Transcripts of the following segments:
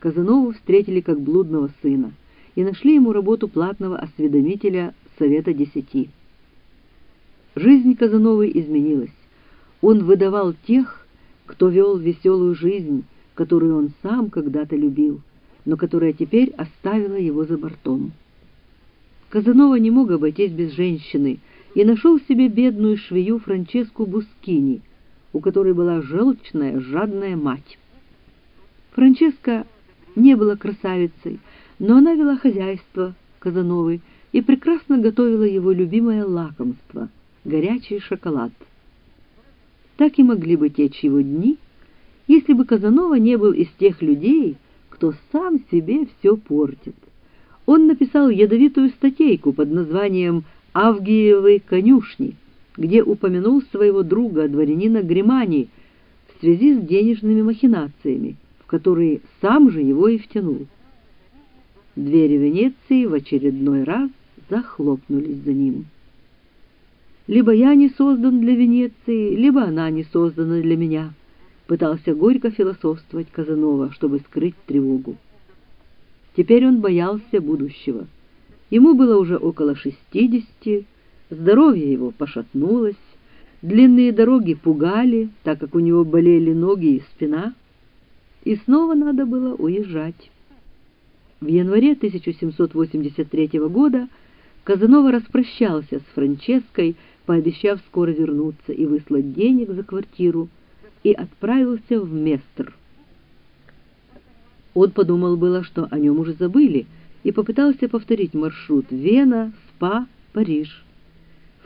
Казанову встретили как блудного сына и нашли ему работу платного осведомителя Совета Десяти. Жизнь Казановой изменилась. Он выдавал тех, кто вел веселую жизнь, которую он сам когда-то любил, но которая теперь оставила его за бортом. Казанова не мог обойтись без женщины и нашел себе бедную швею Франческу Бускини, у которой была желчная, жадная мать. Франческа не была красавицей, но она вела хозяйство Казановой и прекрасно готовила его любимое лакомство — горячий шоколад. Так и могли бы течь его дни, если бы Казанова не был из тех людей, кто сам себе все портит. Он написал ядовитую статейку под названием «Авгиевы конюшни», где упомянул своего друга, дворянина Гримани, в связи с денежными махинациями, в которые сам же его и втянул. Двери Венеции в очередной раз захлопнулись за ним. Либо я не создан для Венеции, либо она не создана для меня, пытался горько философствовать Казанова, чтобы скрыть тревогу. Теперь он боялся будущего. Ему было уже около шестидесяти, здоровье его пошатнулось, длинные дороги пугали, так как у него болели ноги и спина, и снова надо было уезжать. В январе 1783 года Казанова распрощался с Франческой, пообещав скоро вернуться и выслать денег за квартиру, и отправился в Местр. Он подумал было, что о нем уже забыли, и попытался повторить маршрут Вена, Спа, Париж.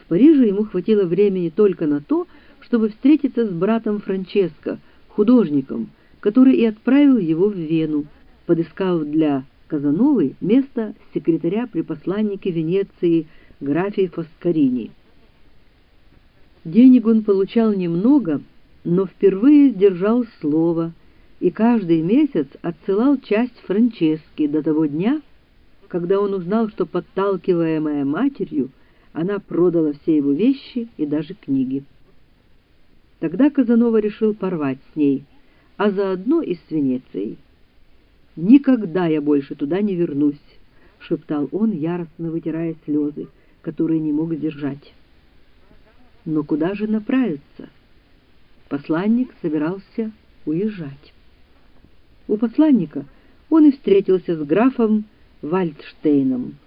В Париже ему хватило времени только на то, чтобы встретиться с братом Франческо, художником, который и отправил его в Вену, подыскав для Казановой место секретаря при посланнике Венеции графии Фоскарини. Денег он получал немного, но впервые сдержал слово и каждый месяц отсылал часть Франчески до того дня, когда он узнал, что, подталкиваемая матерью, она продала все его вещи и даже книги. Тогда Казанова решил порвать с ней, а заодно и с Венецией. «Никогда я больше туда не вернусь», — шептал он, яростно вытирая слезы, которые не мог сдержать. Но куда же направиться? Посланник собирался уезжать. У посланника он и встретился с графом Вальдштейном.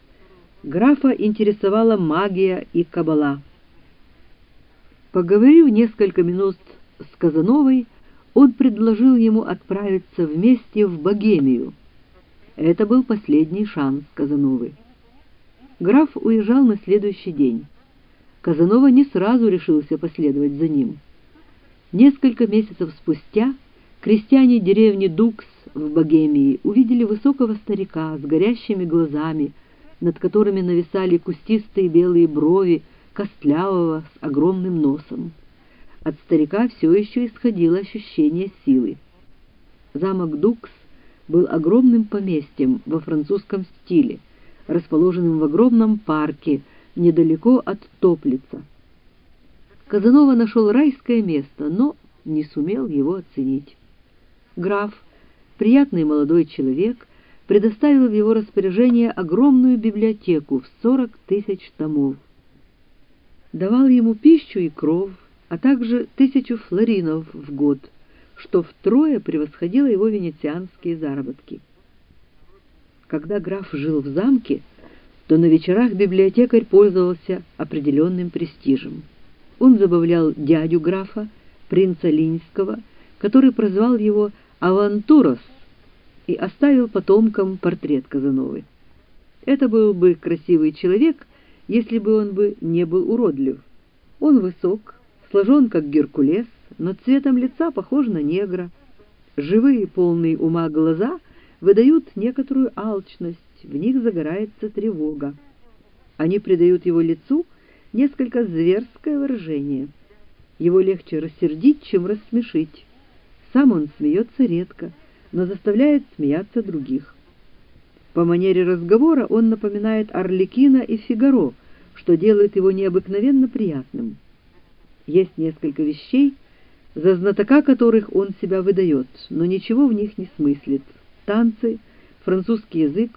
Графа интересовала магия и кабала. Поговорив несколько минут с Казановой, он предложил ему отправиться вместе в Богемию. Это был последний шанс Казановы. Граф уезжал на следующий день. Казанова не сразу решился последовать за ним. Несколько месяцев спустя крестьяне деревни Дукс в Богемии увидели высокого старика с горящими глазами, над которыми нависали кустистые белые брови, костлявого с огромным носом. От старика все еще исходило ощущение силы. Замок Дукс был огромным поместьем во французском стиле, расположенным в огромном парке, недалеко от Топлица. Казанова нашел райское место, но не сумел его оценить. Граф, приятный молодой человек, предоставил в его распоряжение огромную библиотеку в сорок тысяч томов. Давал ему пищу и кров, а также тысячу флоринов в год, что втрое превосходило его венецианские заработки. Когда граф жил в замке, то на вечерах библиотекарь пользовался определенным престижем. Он забавлял дядю графа, принца Линского, который прозвал его «Авантурос» и оставил потомкам портрет Казановы. Это был бы красивый человек, если бы он бы не был уродлив. Он высок, сложен как Геркулес, но цветом лица похож на негра. Живые, полные ума глаза выдают некоторую алчность, в них загорается тревога. Они придают его лицу несколько зверское выражение. Его легче рассердить, чем рассмешить. Сам он смеется редко, но заставляет смеяться других. По манере разговора он напоминает Орликина и Фигаро, что делает его необыкновенно приятным. Есть несколько вещей, за знатока которых он себя выдает, но ничего в них не смыслит. танцы, французский язык,